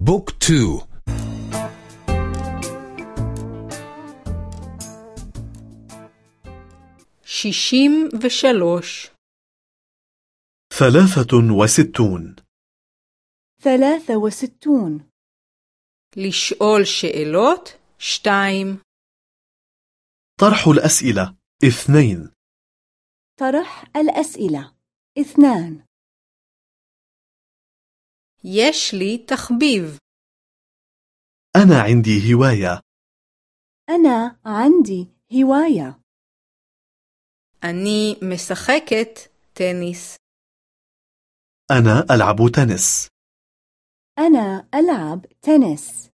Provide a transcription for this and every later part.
Book two. שישים ושלוש. ثلاثة وستون. ثلاثة وستون. לשאול שאלות שתיים. طرح الأسئلة اثنين. طرح الأسئلة اثنان. יש לי תחביב أنا عندي هواية أنا عندي هواية אני משחקת טניס أنا ألعب تنس أنا ألعب تنس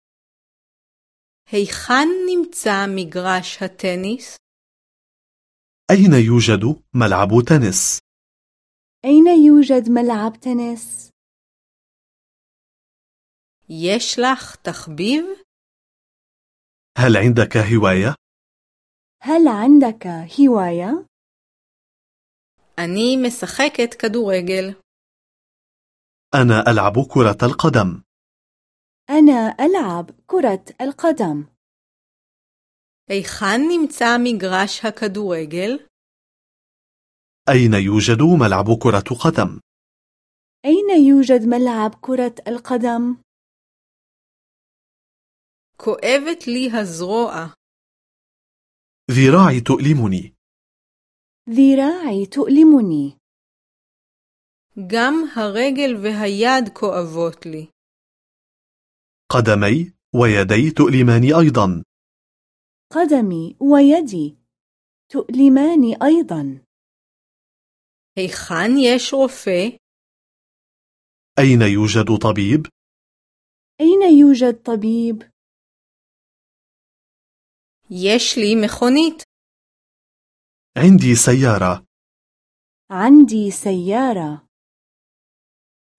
היכן נמצא מגרש הטניס? أين يوجد ملعب تنس؟ أين يوجد ملعب تنس؟ יש לך תחביב? هل عندك هواية؟ هل عندك هواية؟ אני משחקת כדורגל. أنا ألعب كرة القدم أنا ألعب كرة القدم היכן נמצא מגרש הכדורגל? أين יujד ملعب كرة قدم؟ أين يوجد ملعب كرة القدم؟ כואבת לי הזרוע. ذراعي تؤلمني ذراعي تؤلمني גם הרגל והיד כואבות לי. قدمي ويدي تؤلماني أيضا قدمي ويدي تؤلماني أيضا היכן יש רופא? أين يوجد طبيب؟ أين يوجد طبيب؟ יש לי מכונית. عندي سيارة عندي سيارة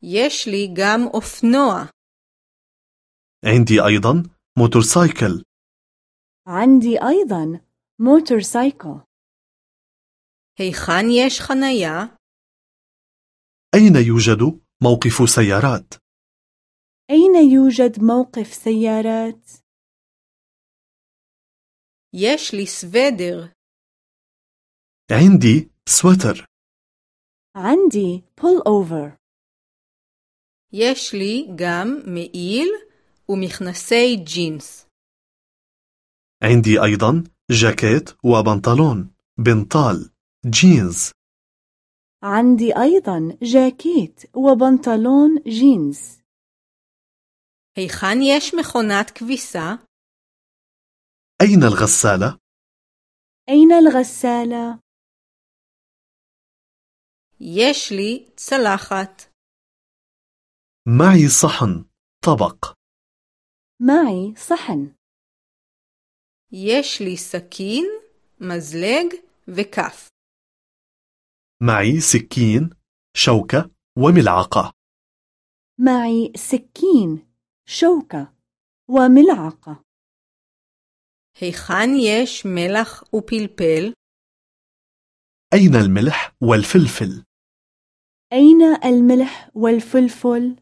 יש לי גם אופנוע. عندي أيضا موتورسايكل عندي أيضا موتورسايكل היכן יש חניה? أين يوجد موقف سيارات؟ أين يوجد موقف سيارات؟ יש לי סוודר. عندي سويتر عندي pull over יש לי גם מעיל ומכנסי ג'ינס. عندي أيضا جاكيت وبنطلون بنطال جينز عندي أيضا جاكيت وبنطلون جينز היכן יש מכונת כביסה? أين الغسالة؟ أين الغسالة؟ יש לי צלחת. معي صحن طبق معي صحن יש לי סכין, מזלג וכף. معي سكين شوكة وملعقة معي سكين شوكة وملعقة היכן יש מלח ופלפל? أين الملح والفلفل؟ أين الملح والفلفل؟